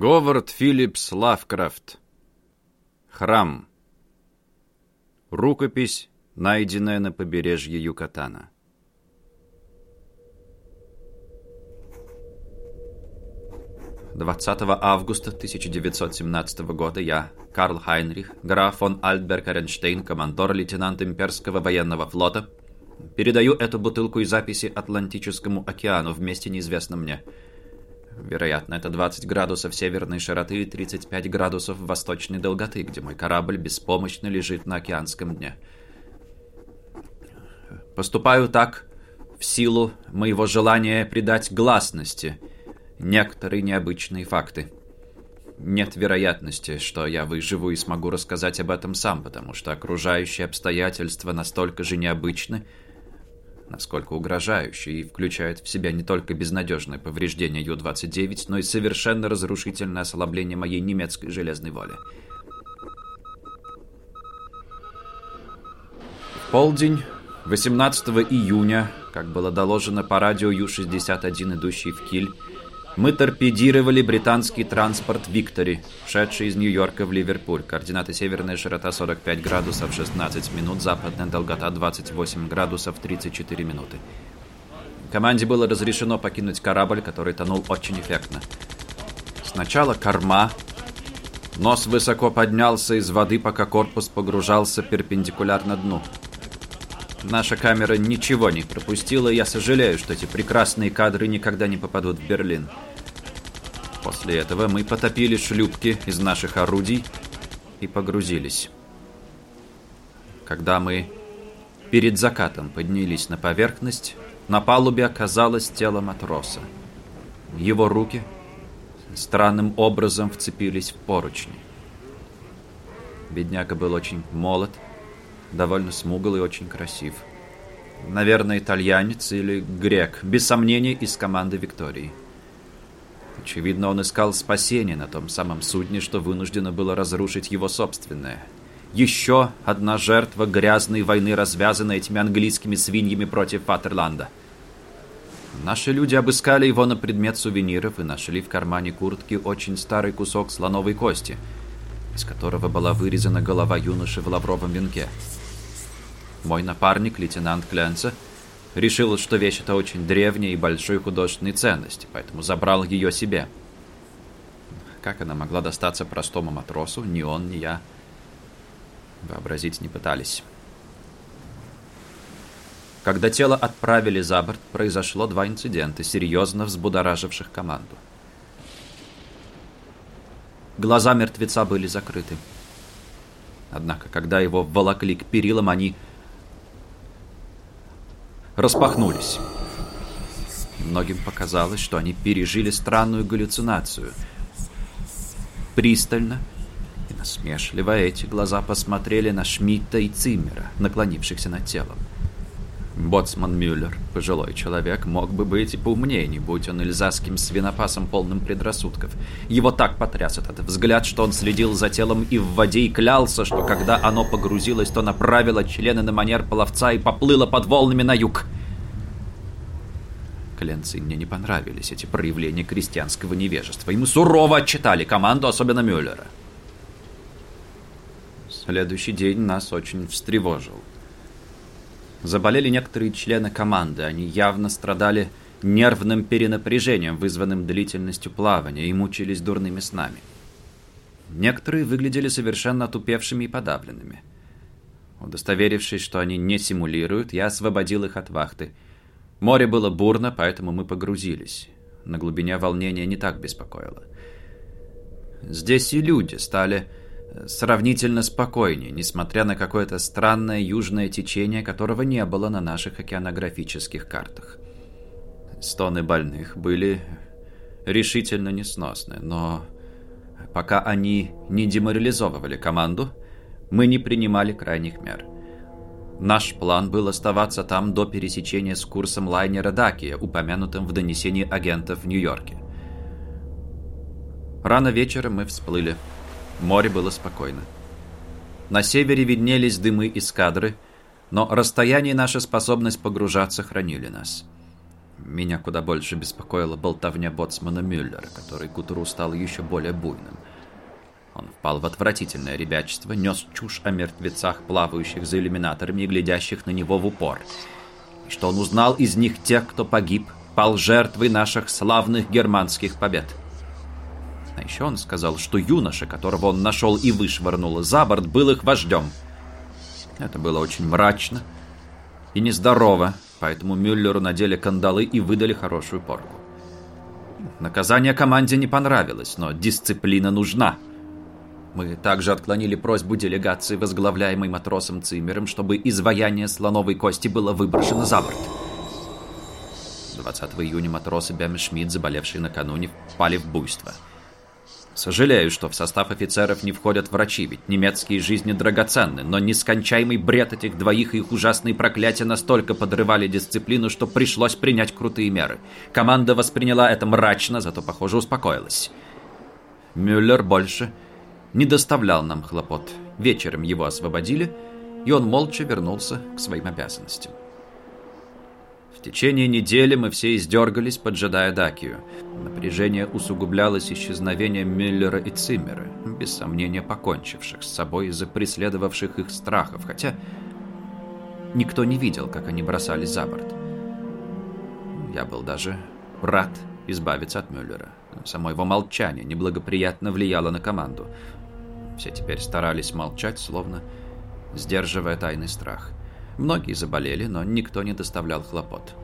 Говард Филлипс Лавкрафт. Храм. Рукопись, найденная на побережье Юкатана. Двадцатого августа 1917 года я, Карл Хайнрих, граф фон Альтберг Эренштейн, командор-лейтенант имперского военного флота, передаю эту бутылку и записи Атлантическому океану вместе неизвестном мне – Вероятно, это 20 градусов северной широты и 35 градусов восточной долготы, где мой корабль беспомощно лежит на океанском дне. Поступаю так в силу моего желания придать гласности некоторые необычные факты. Нет вероятности, что я выживу и смогу рассказать об этом сам, потому что окружающие обстоятельства настолько же необычны, насколько угрожающий и включает в себя не только безнадежное повреждение Ю-29, но и совершенно разрушительное ослабление моей немецкой железной воли. В полдень 18 июня, как было доложено по радио Ю-61, идущий в Киль, мы торпедировали британский транспорт «Виктори», шедший из Нью-Йорка в Ливерпуль. Координаты северная широта 45 градусов 16 минут, западная долгота 28 градусов 34 минуты. Команде было разрешено покинуть корабль, который тонул очень эффектно. Сначала корма. Нос высоко поднялся из воды, пока корпус погружался перпендикулярно дну. Наша камера ничего не пропустила, и я сожалею, что эти прекрасные кадры никогда не попадут в Берлин. После этого мы потопили шлюпки из наших орудий и погрузились. Когда мы перед закатом поднялись на поверхность, на палубе оказалось тело матроса. Его руки странным образом вцепились в поручни. Бедняка был очень молод, довольно смугл и очень красив. Наверное, итальянец или грек, без сомнения, из команды Виктории. Очевидно, он искал спасения на том самом судне, что вынуждено было разрушить его собственное. Еще одна жертва грязной войны, развязанной этими английскими свиньями против Фатерланда. Наши люди обыскали его на предмет сувениров и нашли в кармане куртки очень старый кусок слоновой кости, из которого была вырезана голова юноши в лавровом венке. Мой напарник, лейтенант Кленца, решил, что вещь эта очень древняя и большой художественной ценности, поэтому забрал ее себе. Как она могла достаться простому матросу, ни он, ни я вообразить не пытались. Когда тело отправили за борт, произошло два инцидента, серьезно взбудораживших команду. Глаза мертвеца были закрыты. Однако, когда его волокли к перилам, они распахнулись. Многим показалось, что они пережили странную галлюцинацию. Пристально и насмешливо эти глаза посмотрели на Шмидта и Циммера, наклонившихся над телом. Боцман Мюллер, пожилой человек, мог бы быть и поумнее, не будь он эльзасским свинопасом, полным предрассудков. Его так потряс этот взгляд, что он следил за телом и в воде и клялся, что когда оно погрузилось, то направило члены на манер половца и поплыло под волнами на юг. Кленцы мне не понравились эти проявления крестьянского невежества, мы сурово отчитали команду, особенно Мюллера. Следующий день нас очень встревожил. Заболели некоторые члены команды. Они явно страдали нервным перенапряжением, вызванным длительностью плавания, и мучились дурными снами. Некоторые выглядели совершенно отупевшими и подавленными. Удостоверившись, что они не симулируют, я освободил их от вахты. Море было бурно, поэтому мы погрузились. На глубине волнения не так беспокоило. Здесь и люди стали сравнительно спокойнее, несмотря на какое-то странное южное течение, которого не было на наших океанографических картах. Стоны больных были решительно несносны, но пока они не деморализовывали команду, мы не принимали крайних мер. Наш план был оставаться там до пересечения с курсом лайнера «Дакия», упомянутым в донесении агентов в Нью-Йорке. Рано вечером мы всплыли. Море было спокойно. На севере виднелись дымы эскадры, но расстояние и наша способность погружаться хранили нас. Меня куда больше беспокоила болтовня боцмана Мюллера, который к утру стал еще более буйным. Он впал в отвратительное ребячество, нес чушь о мертвецах, плавающих за иллюминаторами и глядящих на него в упор. И что он узнал из них тех, кто погиб, пал жертвой наших славных германских побед. А еще он сказал, что юноша, которого он нашел и вышвырнул за борт, был их вождем. Это было очень мрачно и нездорово, поэтому Мюллеру надели кандалы и выдали хорошую порку. Наказание команде не понравилось, но дисциплина нужна. Мы также отклонили просьбу делегации, возглавляемой матросом Циммером, чтобы изваяние слоновой кости было выброшено за борт. 20 июня матросы Бям и Шмидт, заболевшие накануне, впали в буйство. Сожалею, что в состав офицеров не входят врачи, ведь немецкие жизни драгоценны, но нескончаемый бред этих двоих и их ужасные проклятия настолько подрывали дисциплину, что пришлось принять крутые меры. Команда восприняла это мрачно, зато, похоже, успокоилась. Мюллер больше не доставлял нам хлопот. Вечером его освободили, и он молча вернулся к своим обязанностям. В течение недели мы все издергались, поджидая Дакию. Напряжение усугублялось исчезновением Мюллера и Циммера, без сомнения покончивших с собой из-за преследовавших их страхов, хотя никто не видел, как они бросались за борт. Я был даже рад избавиться от Мюллера. Само его молчание неблагоприятно влияло на команду. Все теперь старались молчать, словно сдерживая тайный страх. Многие заболели, но никто не доставлял хлопот.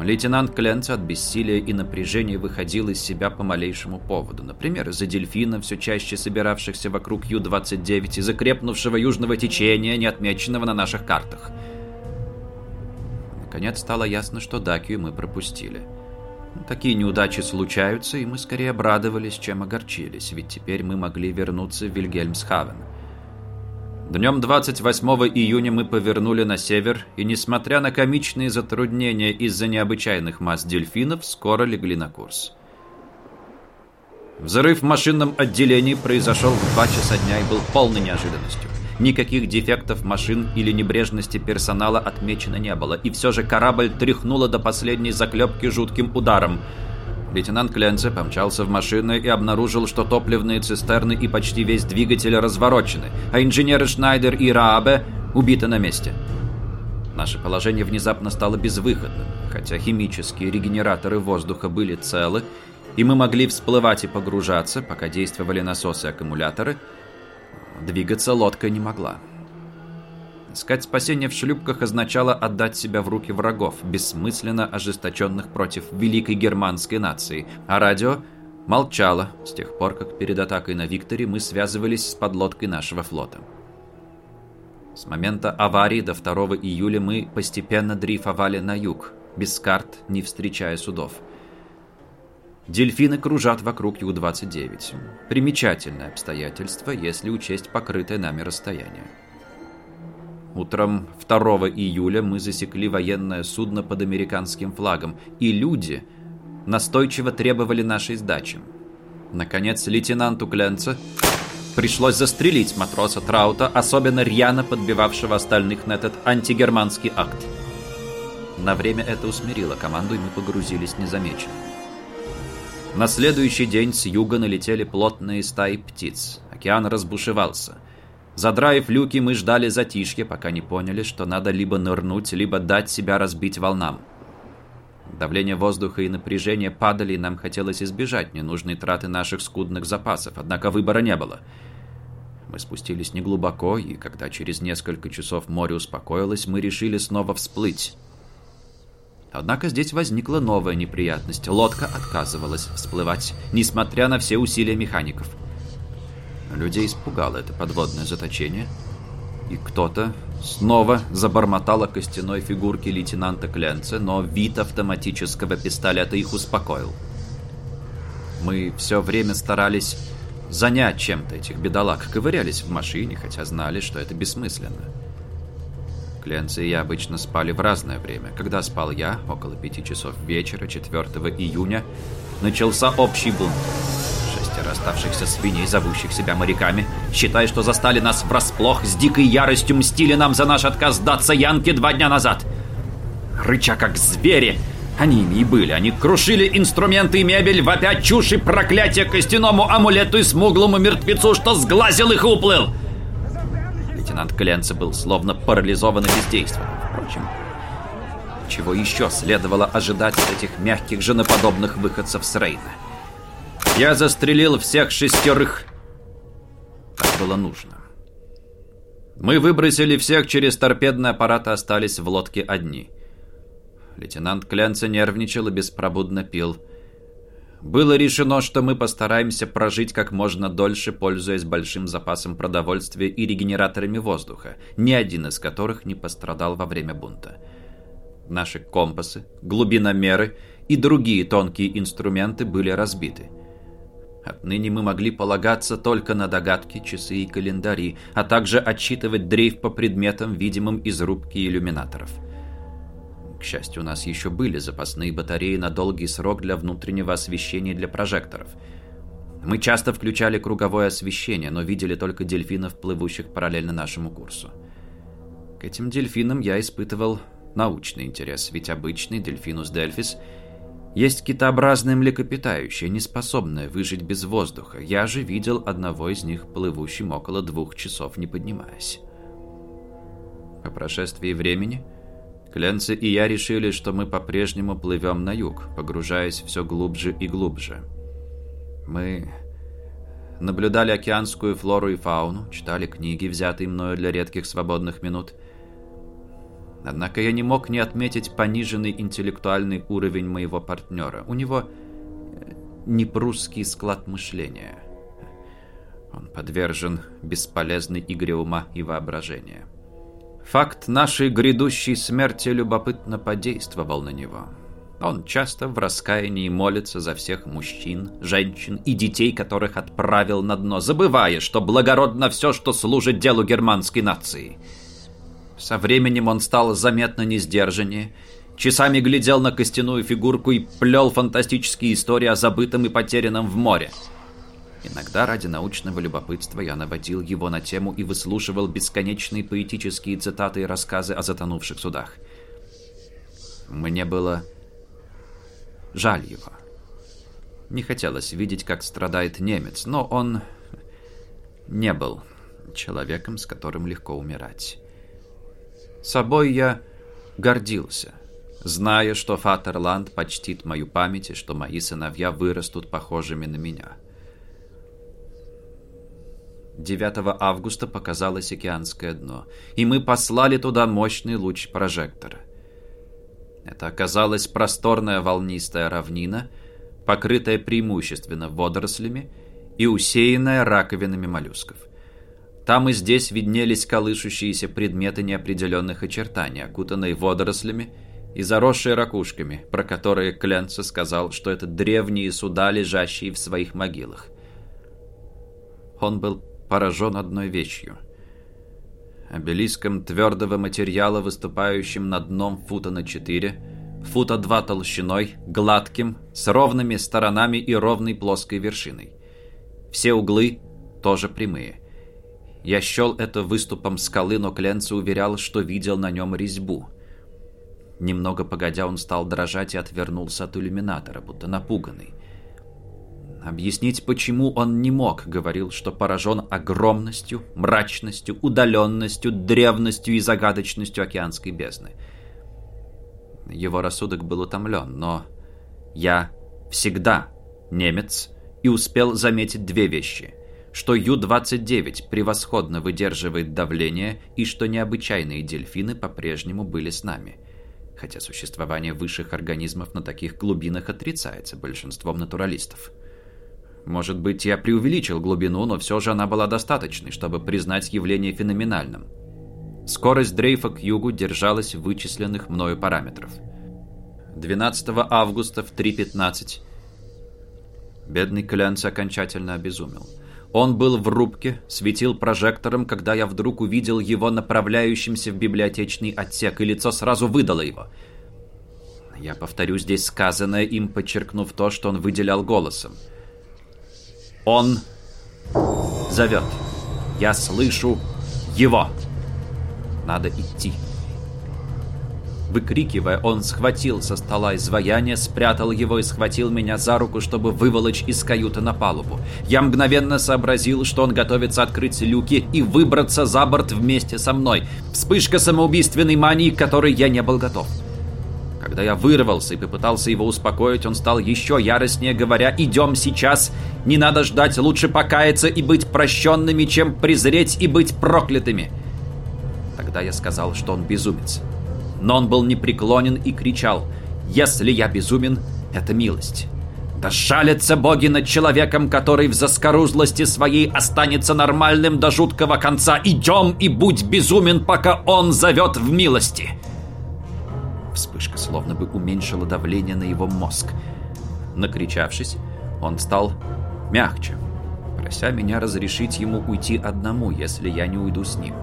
Лейтенант Кленц от бессилия и напряжения выходил из себя по малейшему поводу. Например, из-за дельфина, все чаще собиравшихся вокруг Ю-29, из-за крепнувшего южного течения, не отмеченного на наших картах. Наконец стало ясно, что Дакию мы пропустили. Такие неудачи случаются, и мы скорее обрадовались, чем огорчились, ведь теперь мы могли вернуться в Вильгельмсхавен. Днем 28 июня мы повернули на север, и, несмотря на комичные затруднения из-за необычайных масс дельфинов, скоро легли на курс. Взрыв в машинном отделении произошел в 2 часа дня и был полной неожиданностью. Никаких дефектов машин или небрежности персонала отмечено не было, и все же корабль тряхнуло до последней заклепки жутким ударом – Лейтенант Кленце помчался в машину и обнаружил, что топливные цистерны и почти весь двигатель разворочены, а инженеры Шнайдер и Раабе убиты на месте. Наше положение внезапно стало безвыходным, хотя химические регенераторы воздуха были целы, и мы могли всплывать и погружаться, пока действовали насосы и аккумуляторы, двигаться лодка не могла. Искать спасение в шлюпках означало отдать себя в руки врагов, бессмысленно ожесточенных против великой германской нации, а радио молчало с тех пор, как перед атакой на Викторе мы связывались с подлодкой нашего флота. С момента аварии до 2 июля мы постепенно дрейфовали на юг, без карт, не встречая судов. Дельфины кружат вокруг Ю-29. Примечательное обстоятельство, если учесть покрытое нами расстояние. Утром 2 июля мы засекли военное судно под американским флагом, и люди настойчиво требовали нашей сдачи. Наконец, лейтенанту Кленца пришлось застрелить матроса Траута, особенно рьяно подбивавшего остальных на этот антигерманский акт. На время это усмирило команду, и мы погрузились незамеченно. На следующий день с юга налетели плотные стаи птиц. Океан разбушевался – Задраив люки, мы ждали затишья, пока не поняли, что надо либо нырнуть, либо дать себя разбить волнам. Давление воздуха и напряжение падали, и нам хотелось избежать ненужной траты наших скудных запасов, однако выбора не было. Мы спустились неглубоко, и когда через несколько часов море успокоилось, мы решили снова всплыть. Однако здесь возникла новая неприятность. Лодка отказывалась всплывать, несмотря на все усилия механиков. Людей испугало это подводное заточение. И кто-то снова забормотал о костяной фигурке лейтенанта Кленце, но вид автоматического пистолета их успокоил. Мы все время старались занять чем-то этих бедолаг, ковырялись в машине, хотя знали, что это бессмысленно. Кленце и я обычно спали в разное время. Когда спал я, около пяти часов вечера, 4 июня, начался общий бунт шестеро оставшихся свиней, зовущих себя моряками, считая, что застали нас врасплох, с дикой яростью мстили нам за наш отказ сдаться Янке два дня назад. Рыча как звери, Они ими и были. Они крушили инструменты и мебель, вопя чушь и проклятие костяному амулету и смуглому мертвецу, что сглазил их и уплыл. Лейтенант Кленце был словно парализован и бездействован. Впрочем, чего еще следовало ожидать от этих мягких женоподобных выходцев с Рейна? Я застрелил всех шестерых, как было нужно. Мы выбросили всех через торпедный аппарат и остались в лодке одни. Лейтенант Кленце нервничал и беспробудно пил. Было решено, что мы постараемся прожить как можно дольше, пользуясь большим запасом продовольствия и регенераторами воздуха, ни один из которых не пострадал во время бунта. Наши компасы, глубиномеры и другие тонкие инструменты были разбиты. Отныне мы могли полагаться только на догадки, часы и календари, а также отсчитывать дрейф по предметам, видимым из рубки иллюминаторов. К счастью, у нас еще были запасные батареи на долгий срок для внутреннего освещения для прожекторов. Мы часто включали круговое освещение, но видели только дельфинов, плывущих параллельно нашему курсу. К этим дельфинам я испытывал научный интерес, ведь обычный дельфинус дельфис есть китообразное млекопитающее, не способное выжить без воздуха. Я же видел одного из них, плывущим около двух часов, не поднимаясь. По прошествии времени Кленце и я решили, что мы по-прежнему плывем на юг, погружаясь все глубже и глубже. Мы наблюдали океанскую флору и фауну, читали книги, взятые мною для редких свободных минут. Однако я не мог не отметить пониженный интеллектуальный уровень моего партнера. У него э, непрусский склад мышления. Он подвержен бесполезной игре ума и воображения. Факт нашей грядущей смерти любопытно подействовал на него. Он часто в раскаянии молится за всех мужчин, женщин и детей, которых отправил на дно, забывая, что благородно все, что служит делу германской нации. Со временем он стал заметно несдержаннее, часами глядел на костяную фигурку и плел фантастические истории о забытом и потерянном в море. Иногда ради научного любопытства я наводил его на тему и выслушивал бесконечные поэтические цитаты и рассказы о затонувших судах. Мне было жаль его. Не хотелось видеть, как страдает немец, но он не был человеком, с которым легко умирать. Собой я гордился, зная, что Фатерланд почтит мою память и что мои сыновья вырастут похожими на меня. 9 августа показалось океанское дно, и мы послали туда мощный луч прожектора. Это оказалась просторная волнистая равнина, покрытая преимущественно водорослями и усеянная раковинами моллюсков. Там и здесь виднелись колышущиеся предметы неопределенных очертаний, окутанные водорослями и заросшие ракушками, про которые Кленце сказал, что это древние суда, лежащие в своих могилах. Он был поражен одной вещью. Обелиском твердого материала, выступающим над дном фута на 4, фута 2 толщиной, гладким, с ровными сторонами и ровной плоской вершиной. Все углы тоже прямые. Я счел это выступом скалы, но Кленце уверял, что видел на нем резьбу. Немного погодя, он стал дрожать и отвернулся от иллюминатора, будто напуганный. Объяснить, почему он не мог, говорил, что поражен огромностью, мрачностью, удаленностью, древностью и загадочностью океанской бездны. Его рассудок был утомлен, но я всегда немец и успел заметить две вещи. Что Ю-29 превосходно выдерживает давление и что необычайные дельфины по-прежнему были с нами. Хотя существование высших организмов на таких глубинах отрицается большинством натуралистов. Может быть, я преувеличил глубину, но все же она была достаточной, чтобы признать явление феноменальным. Скорость дрейфа к югу держалась вычисленных мною параметров. 12 августа в 3.15 Бедный Клянц окончательно обезумел. Он был в рубке, светил прожектором, когда я вдруг увидел его направляющимся в библиотечный отсек, и лицо сразу выдало его. Я повторю здесь сказанное им, подчеркнув то, что он выделял голосом. Он зовет. Я слышу его. Надо идти. Выкрикивая, он схватил со стола изваяние, спрятал его и схватил меня за руку, чтобы выволочь из каюты на палубу. Я мгновенно сообразил, что он готовится открыть люки и выбраться за борт вместе со мной. Вспышка самоубийственной мании, к которой я не был готов. Когда я вырвался и попытался его успокоить, он стал еще яростнее, говоря «Идем сейчас! Не надо ждать, лучше покаяться и быть прощенными, чем презреть и быть проклятыми!» Тогда я сказал, что он безумец. Но он был непреклонен и кричал «Если я безумен, это милость». Да шалятся боги над человеком, который в заскорузлости своей останется нормальным до жуткого конца. Идем и будь безумен, пока он зовет в милости. Вспышка словно бы уменьшила давление на его мозг. Накричавшись, он стал мягче, прося меня разрешить ему уйти одному, если я не уйду с ним.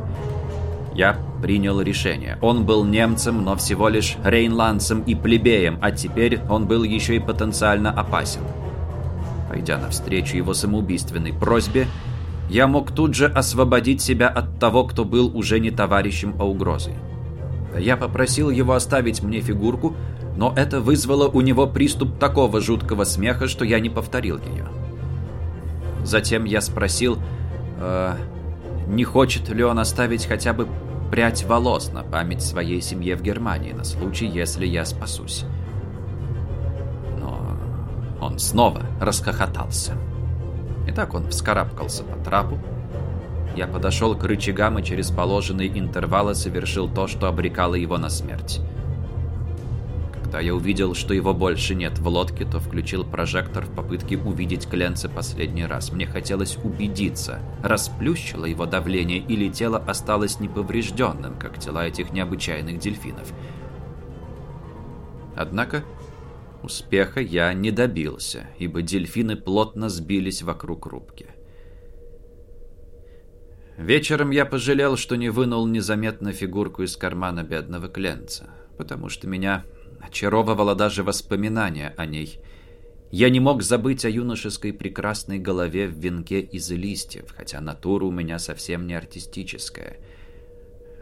Я принял решение. Он был немцем, но всего лишь рейнландцем и плебеем, а теперь он был еще и потенциально опасен. Пойдя навстречу его самоубийственной просьбе, я мог тут же освободить себя от того, кто был уже не товарищем, а угрозой. Я попросил его оставить мне фигурку, но это вызвало у него приступ такого жуткого смеха, что я не повторил ее. Затем я спросил, э, не хочет ли он оставить хотя бы прядь волос на память своей семье в Германии на случай, если я спасусь. Но он снова расхохотался. И так он вскарабкался по трапу. Я подошел к рычагам и через положенные интервалы совершил то, что обрекало его на смерть. Когда я увидел, что его больше нет в лодке, то включил прожектор в попытке увидеть Кленца последний раз. Мне хотелось убедиться, расплющило его давление или тело осталось неповрежденным, как тела этих необычайных дельфинов. Однако успеха я не добился, ибо дельфины плотно сбились вокруг рубки. Вечером я пожалел, что не вынул незаметно фигурку из кармана бедного Кленца, потому что меня Очаровывало даже воспоминания о ней. Я не мог забыть о юношеской прекрасной голове в венке из листьев, хотя натура у меня совсем не артистическая.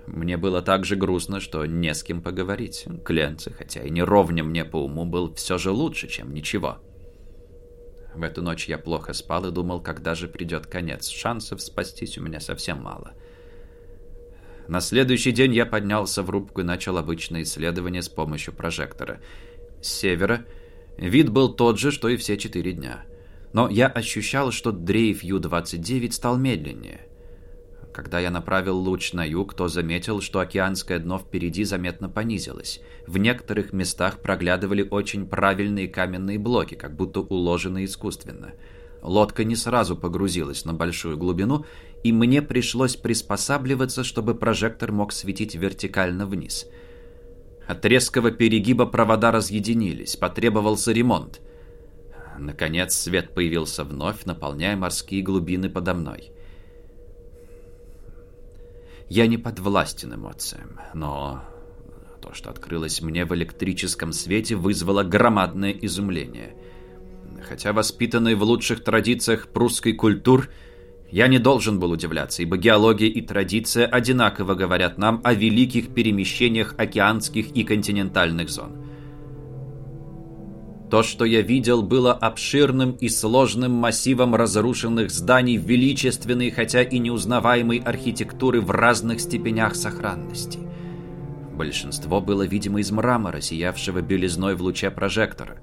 Мне было так же грустно, что не с кем поговорить. Кленце, хотя и не мне по уму, был все же лучше, чем ничего. В эту ночь я плохо спал и думал, когда же придет конец. Шансов спастись у меня совсем мало. — на следующий день я поднялся в рубку и начал обычное исследование с помощью прожектора. С севера вид был тот же, что и все четыре дня. Но я ощущал, что дрейф Ю-29 стал медленнее. Когда я направил луч на юг, то заметил, что океанское дно впереди заметно понизилось. В некоторых местах проглядывали очень правильные каменные блоки, как будто уложенные искусственно. Лодка не сразу погрузилась на большую глубину, и мне пришлось приспосабливаться, чтобы прожектор мог светить вертикально вниз. От резкого перегиба провода разъединились, потребовался ремонт. Наконец свет появился вновь, наполняя морские глубины подо мной. Я не подвластен эмоциям, но то, что открылось мне в электрическом свете, вызвало громадное изумление. Хотя воспитанный в лучших традициях прусской культуры, я не должен был удивляться, ибо геология и традиция одинаково говорят нам о великих перемещениях океанских и континентальных зон. То, что я видел, было обширным и сложным массивом разрушенных зданий величественной, хотя и неузнаваемой архитектуры в разных степенях сохранности. Большинство было, видимо, из мрамора, сиявшего белизной в луче прожектора –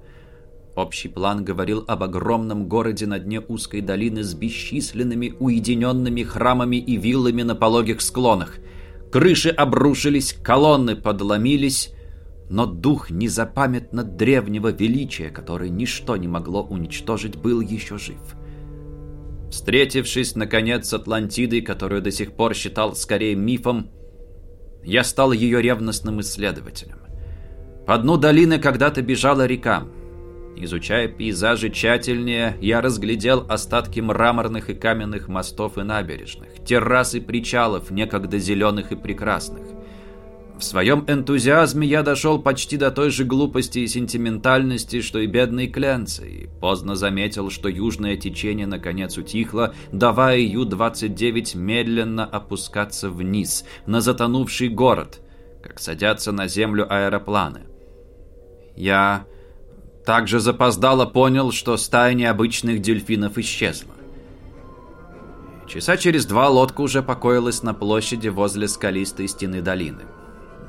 Общий план говорил об огромном городе на дне узкой долины с бесчисленными уединенными храмами и виллами на пологих склонах. Крыши обрушились, колонны подломились, но дух незапамятно древнего величия, который ничто не могло уничтожить, был еще жив. Встретившись, наконец, с Атлантидой, которую до сих пор считал скорее мифом, я стал ее ревностным исследователем. По дну долины когда-то бежала река, Изучая пейзажи тщательнее, я разглядел остатки мраморных и каменных мостов и набережных, террас и причалов, некогда зеленых и прекрасных. В своем энтузиазме я дошел почти до той же глупости и сентиментальности, что и бедный Кленци, и поздно заметил, что южное течение наконец утихло, давая Ю-29 медленно опускаться вниз, на затонувший город, как садятся на землю аэропланы. Я также запоздало понял, что стая необычных дельфинов исчезла. Часа через два лодка уже покоилась на площади возле скалистой стены долины.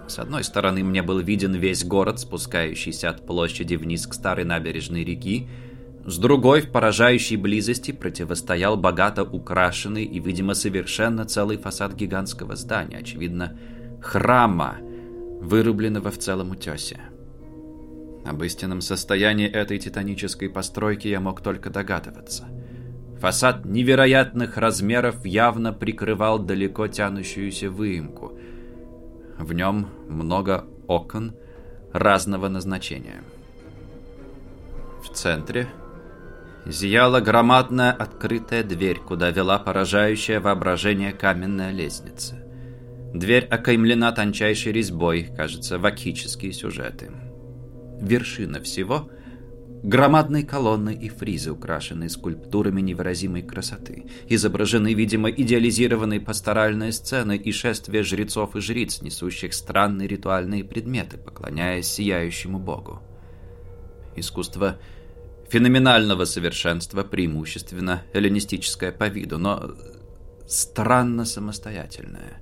С одной стороны мне был виден весь город, спускающийся от площади вниз к старой набережной реки, с другой, в поражающей близости, противостоял богато украшенный и, видимо, совершенно целый фасад гигантского здания, очевидно, храма, вырубленного в целом утесе. Об истинном состоянии этой титанической постройки я мог только догадываться. Фасад невероятных размеров явно прикрывал далеко тянущуюся выемку. В нем много окон разного назначения. В центре зияла громадная открытая дверь, куда вела поражающее воображение каменная лестница. Дверь окаймлена тончайшей резьбой, кажется, вакические сюжеты. Вершина всего — громадные колонны и фризы, украшенные скульптурами невыразимой красоты. Изображены, видимо, идеализированные пасторальные сцены и шествия жрецов и жриц, несущих странные ритуальные предметы, поклоняясь сияющему богу. Искусство — феноменального совершенства, преимущественно эллинистическое по виду, но странно самостоятельное.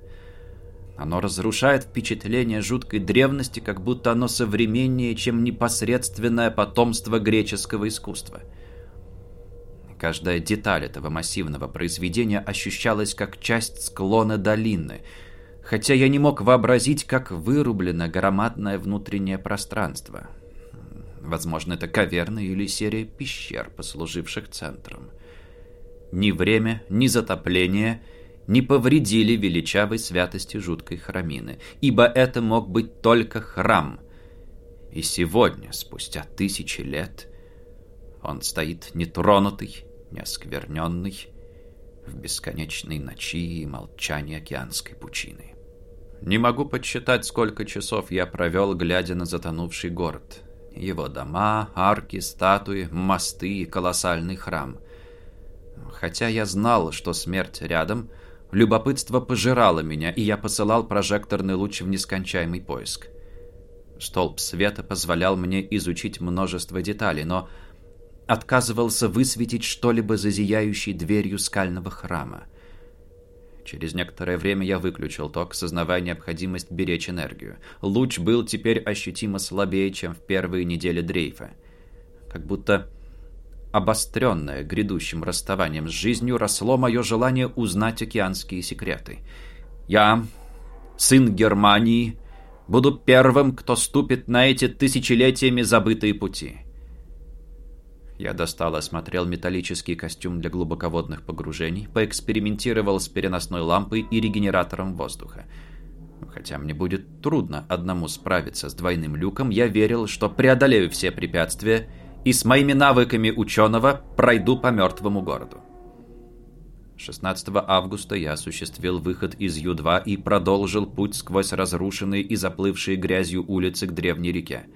Оно разрушает впечатление жуткой древности, как будто оно современнее, чем непосредственное потомство греческого искусства. Каждая деталь этого массивного произведения ощущалась как часть склона долины, хотя я не мог вообразить, как вырублено громадное внутреннее пространство – Возможно, это каверна или серия пещер, послуживших центром. Ни время, ни затопление не повредили величавой святости жуткой храмины, ибо это мог быть только храм. И сегодня, спустя тысячи лет, он стоит нетронутый, неоскверненный, в бесконечной ночи и молчании океанской пучины. Не могу подсчитать, сколько часов я провел, глядя на затонувший город. Его дома, арки, статуи, мосты и колоссальный храм. Хотя я знал, что смерть рядом, любопытство пожирало меня, и я посылал прожекторный луч в нескончаемый поиск. Столб света позволял мне изучить множество деталей, но отказывался высветить что-либо за зияющей дверью скального храма. Через некоторое время я выключил ток, сознавая необходимость беречь энергию. Луч был теперь ощутимо слабее, чем в первые недели дрейфа. Как будто обостренное грядущим расставанием с жизнью росло мое желание узнать океанские секреты. Я, сын Германии, буду первым, кто ступит на эти тысячелетиями забытые пути. Я достал и осмотрел металлический костюм для глубоководных погружений, поэкспериментировал с переносной лампой и регенератором воздуха. Хотя мне будет трудно одному справиться с двойным люком, я верил, что преодолею все препятствия и с моими навыками ученого пройду по мертвому городу. 16 августа я осуществил выход из Ю-2 и продолжил путь сквозь разрушенные и заплывшие грязью улицы к древней реке.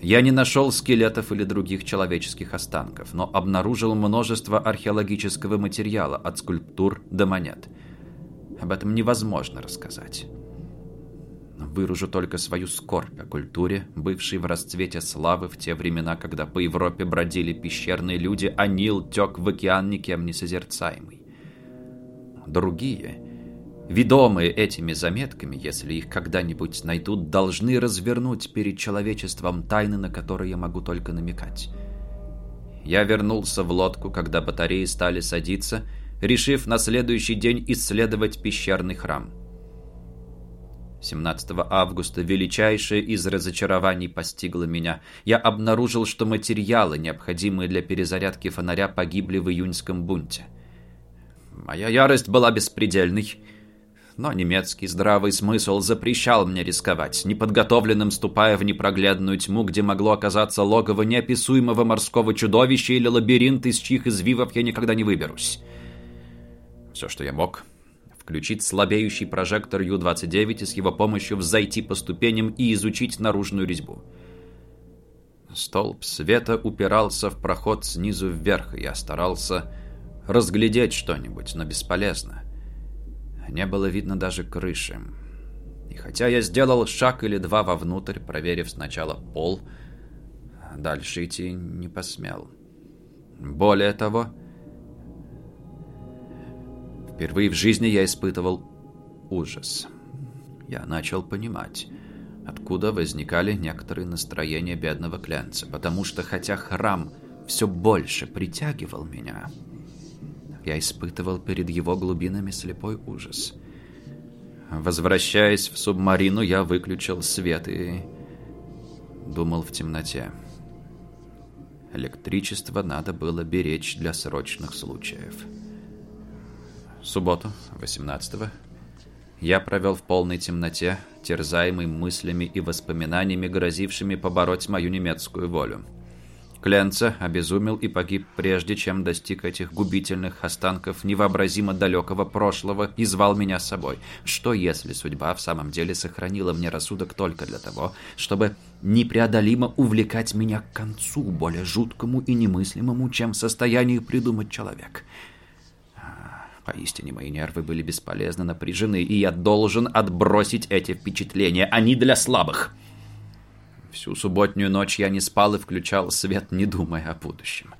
Я не нашел скелетов или других человеческих останков, но обнаружил множество археологического материала, от скульптур до монет. Об этом невозможно рассказать. Выражу только свою скорбь о культуре, бывшей в расцвете славы в те времена, когда по Европе бродили пещерные люди, а Нил тек в океан никем не созерцаемый. Другие ведомые этими заметками, если их когда-нибудь найдут, должны развернуть перед человечеством тайны, на которые я могу только намекать. Я вернулся в лодку, когда батареи стали садиться, решив на следующий день исследовать пещерный храм. 17 августа величайшее из разочарований постигло меня. Я обнаружил, что материалы, необходимые для перезарядки фонаря, погибли в июньском бунте. Моя ярость была беспредельной но немецкий здравый смысл запрещал мне рисковать, неподготовленным ступая в непроглядную тьму, где могло оказаться логово неописуемого морского чудовища или лабиринт, из чьих извивов я никогда не выберусь. Все, что я мог, включить слабеющий прожектор Ю-29 и с его помощью взойти по ступеням и изучить наружную резьбу. Столб света упирался в проход снизу вверх, и я старался разглядеть что-нибудь, но бесполезно. Не было видно даже крыши. И хотя я сделал шаг или два вовнутрь, проверив сначала пол, дальше идти не посмел. Более того, впервые в жизни я испытывал ужас. Я начал понимать, откуда возникали некоторые настроения бедного клянца, потому что хотя храм все больше притягивал меня, я испытывал перед его глубинами слепой ужас. Возвращаясь в субмарину, я выключил свет и думал в темноте. Электричество надо было беречь для срочных случаев. Субботу, 18-го, я провел в полной темноте, терзаемый мыслями и воспоминаниями, грозившими побороть мою немецкую волю. Кленца обезумел и погиб прежде, чем достиг этих губительных останков невообразимо далекого прошлого и звал меня с собой. Что если судьба в самом деле сохранила мне рассудок только для того, чтобы непреодолимо увлекать меня к концу, более жуткому и немыслимому, чем в состоянии придумать человек?» Поистине мои нервы были бесполезно напряжены, и я должен отбросить эти впечатления. Они для слабых. Всю субботнюю ночь я не спал и включал свет, не думая о будущем.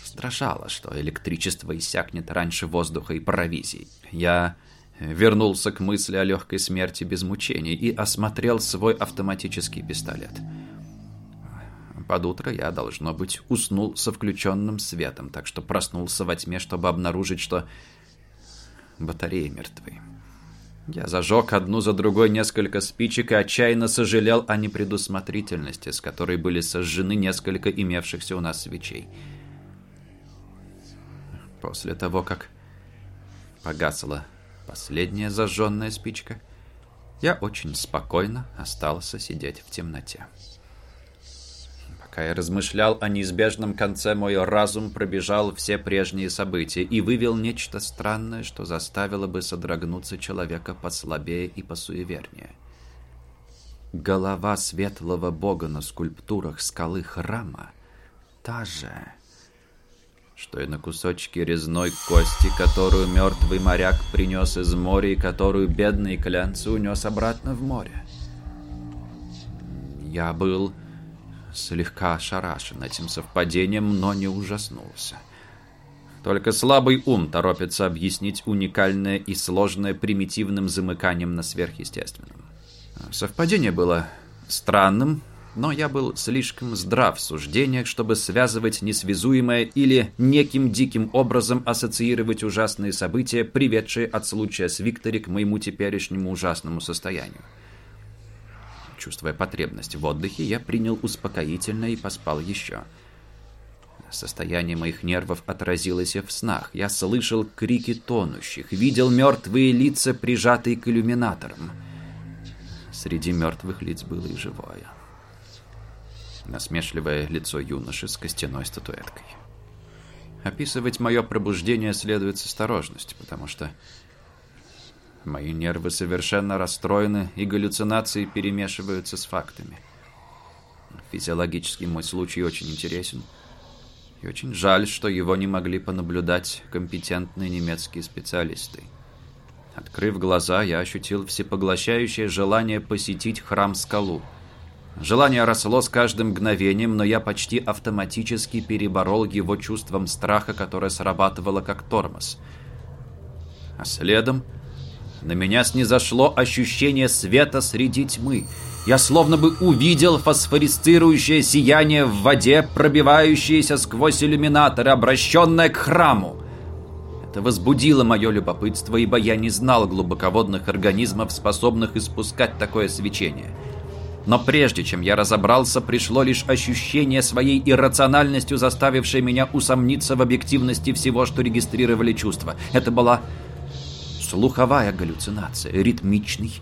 Раздражало, что электричество иссякнет раньше воздуха и провизии. Я вернулся к мысли о легкой смерти без мучений и осмотрел свой автоматический пистолет. Под утро я, должно быть, уснул со включенным светом, так что проснулся во тьме, чтобы обнаружить, что батареи мертвы. Я зажег одну за другой несколько спичек и отчаянно сожалел о непредусмотрительности, с которой были сожжены несколько имевшихся у нас свечей. После того, как погасла последняя зажженная спичка, я очень спокойно остался сидеть в темноте. Пока я размышлял о неизбежном конце, мой разум пробежал все прежние события и вывел нечто странное, что заставило бы содрогнуться человека послабее и посуевернее. Голова светлого бога на скульптурах скалы храма та же, что и на кусочке резной кости, которую мертвый моряк принес из моря и которую бедный клянцы унес обратно в море. Я был слегка ошарашен этим совпадением, но не ужаснулся. Только слабый ум торопится объяснить уникальное и сложное примитивным замыканием на сверхъестественном. Совпадение было странным, но я был слишком здрав в суждениях, чтобы связывать несвязуемое или неким диким образом ассоциировать ужасные события, приведшие от случая с Виктори к моему теперешнему ужасному состоянию. Чувствуя потребность в отдыхе, я принял успокоительное и поспал еще. Состояние моих нервов отразилось и в снах. Я слышал крики тонущих, видел мертвые лица, прижатые к иллюминаторам. Среди мертвых лиц было и живое. Насмешливое лицо юноши с костяной статуэткой. Описывать мое пробуждение следует с осторожностью, потому что Мои нервы совершенно расстроены, и галлюцинации перемешиваются с фактами. Физиологический мой случай очень интересен. И очень жаль, что его не могли понаблюдать компетентные немецкие специалисты. Открыв глаза, я ощутил всепоглощающее желание посетить храм-скалу. Желание росло с каждым мгновением, но я почти автоматически переборол его чувством страха, которое срабатывало как тормоз. А следом на меня снизошло ощущение света среди тьмы. Я словно бы увидел фосфорисцирующее сияние в воде, пробивающееся сквозь иллюминатор, обращенное к храму. Это возбудило мое любопытство, ибо я не знал глубоководных организмов, способных испускать такое свечение. Но прежде чем я разобрался, пришло лишь ощущение своей иррациональностью, заставившее меня усомниться в объективности всего, что регистрировали чувства. Это была слуховая галлюцинация, ритмичный,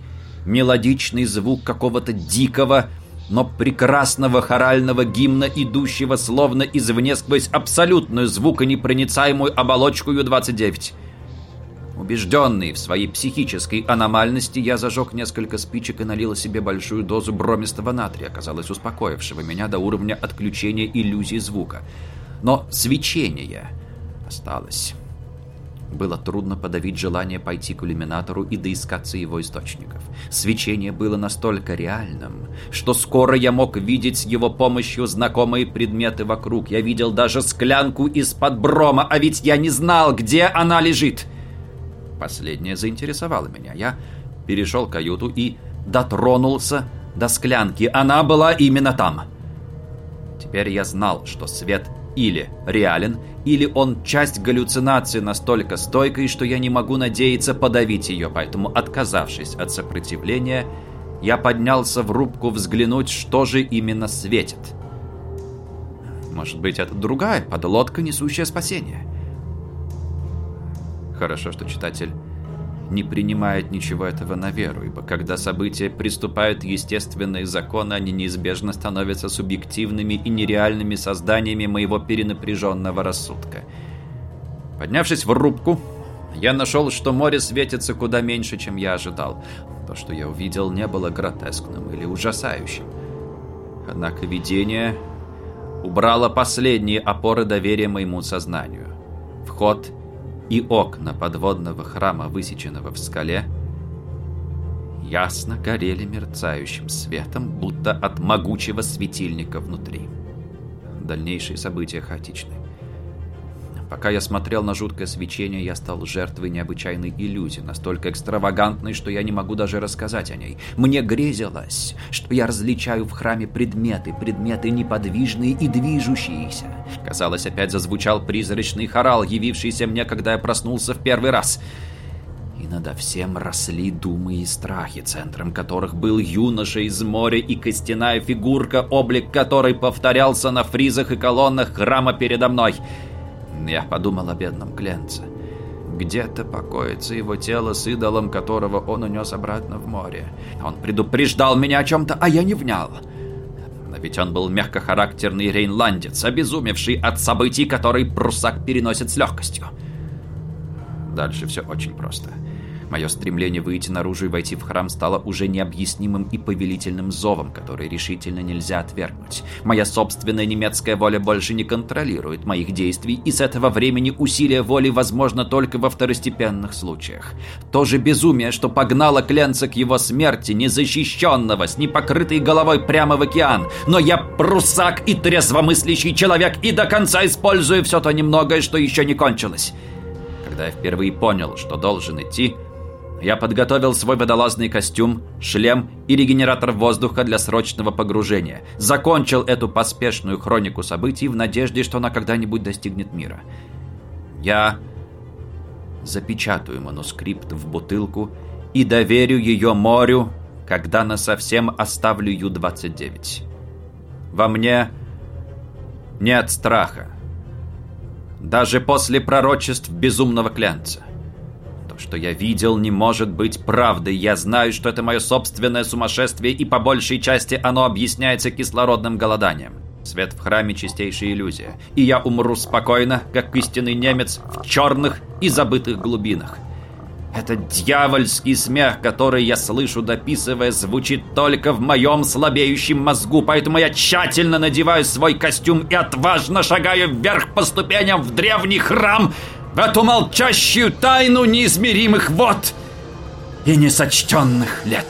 мелодичный звук какого-то дикого, но прекрасного хорального гимна, идущего словно извне сквозь абсолютную звуконепроницаемую оболочку Ю-29. Убежденный в своей психической аномальности, я зажег несколько спичек и налил себе большую дозу бромистого натрия, казалось, успокоившего меня до уровня отключения иллюзии звука. Но свечение осталось. Было трудно подавить желание пойти к иллюминатору и доискаться его источников. Свечение было настолько реальным, что скоро я мог видеть с его помощью знакомые предметы вокруг. Я видел даже склянку из-под брома, а ведь я не знал, где она лежит. Последнее заинтересовало меня. Я перешел каюту и дотронулся до склянки. Она была именно там. Теперь я знал, что свет или реален, или он часть галлюцинации настолько стойкой, что я не могу надеяться подавить ее, поэтому, отказавшись от сопротивления, я поднялся в рубку взглянуть, что же именно светит. Может быть, это другая подлодка, несущая спасение. Хорошо, что читатель не принимает ничего этого на веру, ибо когда события приступают естественные законы, они неизбежно становятся субъективными и нереальными созданиями моего перенапряженного рассудка. Поднявшись в рубку, я нашел, что море светится куда меньше, чем я ожидал. То, что я увидел, не было гротескным или ужасающим. Однако видение убрало последние опоры доверия моему сознанию. Вход и окна подводного храма, высеченного в скале, ясно горели мерцающим светом, будто от могучего светильника внутри. Дальнейшие события хаотичны. Пока я смотрел на жуткое свечение, я стал жертвой необычайной иллюзии, настолько экстравагантной, что я не могу даже рассказать о ней. Мне грезилось, что я различаю в храме предметы, предметы неподвижные и движущиеся. Казалось, опять зазвучал призрачный хорал, явившийся мне, когда я проснулся в первый раз. И надо всем росли думы и страхи, центром которых был юноша из моря и костяная фигурка, облик которой повторялся на фризах и колоннах храма передо мной — я подумал о бедном Кленце. Где-то покоится его тело с идолом, которого он унес обратно в море. Он предупреждал меня о чем-то, а я не внял. Но ведь он был мягкохарактерный рейнландец, обезумевший от событий, которые прусак переносит с легкостью. Дальше все очень просто. Мое стремление выйти наружу и войти в храм стало уже необъяснимым и повелительным зовом, который решительно нельзя отвергнуть. Моя собственная немецкая воля больше не контролирует моих действий, и с этого времени усилие воли возможно только во второстепенных случаях. То же безумие, что погнало Кленца к его смерти, незащищенного, с непокрытой головой прямо в океан. Но я прусак и трезвомыслящий человек, и до конца использую все то немногое, что еще не кончилось. Когда я впервые понял, что должен идти, я подготовил свой водолазный костюм, шлем и регенератор воздуха для срочного погружения. Закончил эту поспешную хронику событий в надежде, что она когда-нибудь достигнет мира. Я запечатаю манускрипт в бутылку и доверю ее морю, когда насовсем оставлю Ю-29. Во мне нет страха. Даже после пророчеств безумного клянца что я видел, не может быть правдой. Я знаю, что это мое собственное сумасшествие, и по большей части оно объясняется кислородным голоданием. Свет в храме – чистейшая иллюзия. И я умру спокойно, как истинный немец, в черных и забытых глубинах. Этот дьявольский смех, который я слышу, дописывая, звучит только в моем слабеющем мозгу, поэтому я тщательно надеваю свой костюм и отважно шагаю вверх по ступеням в древний храм – в эту молчащую тайну неизмеримых вод и несочтенных лет.